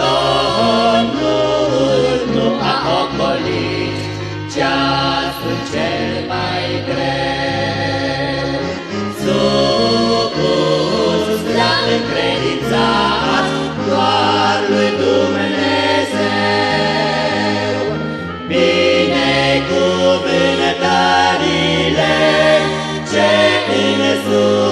Domnul nu a ocolit ceasul cel mai greu. Supus la încredințat doar lui Dumnezeu. Binecuvântările ce în sus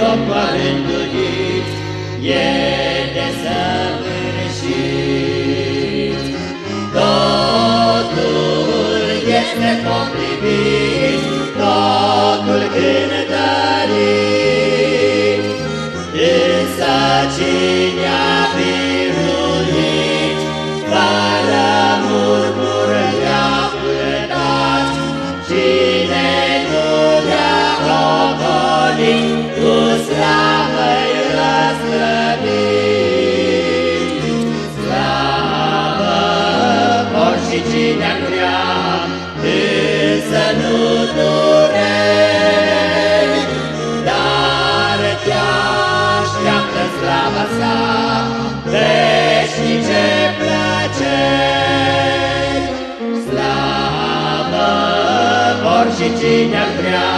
Domnul a rânduit e desăvârșit. Totul este potrivit, totul cântărit. Însă cine cine vrea, însă nu dureri, dar te așteaptă slava sa, veșnice plăceri. Slavă vor și cine vrea,